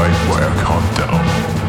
night wire down.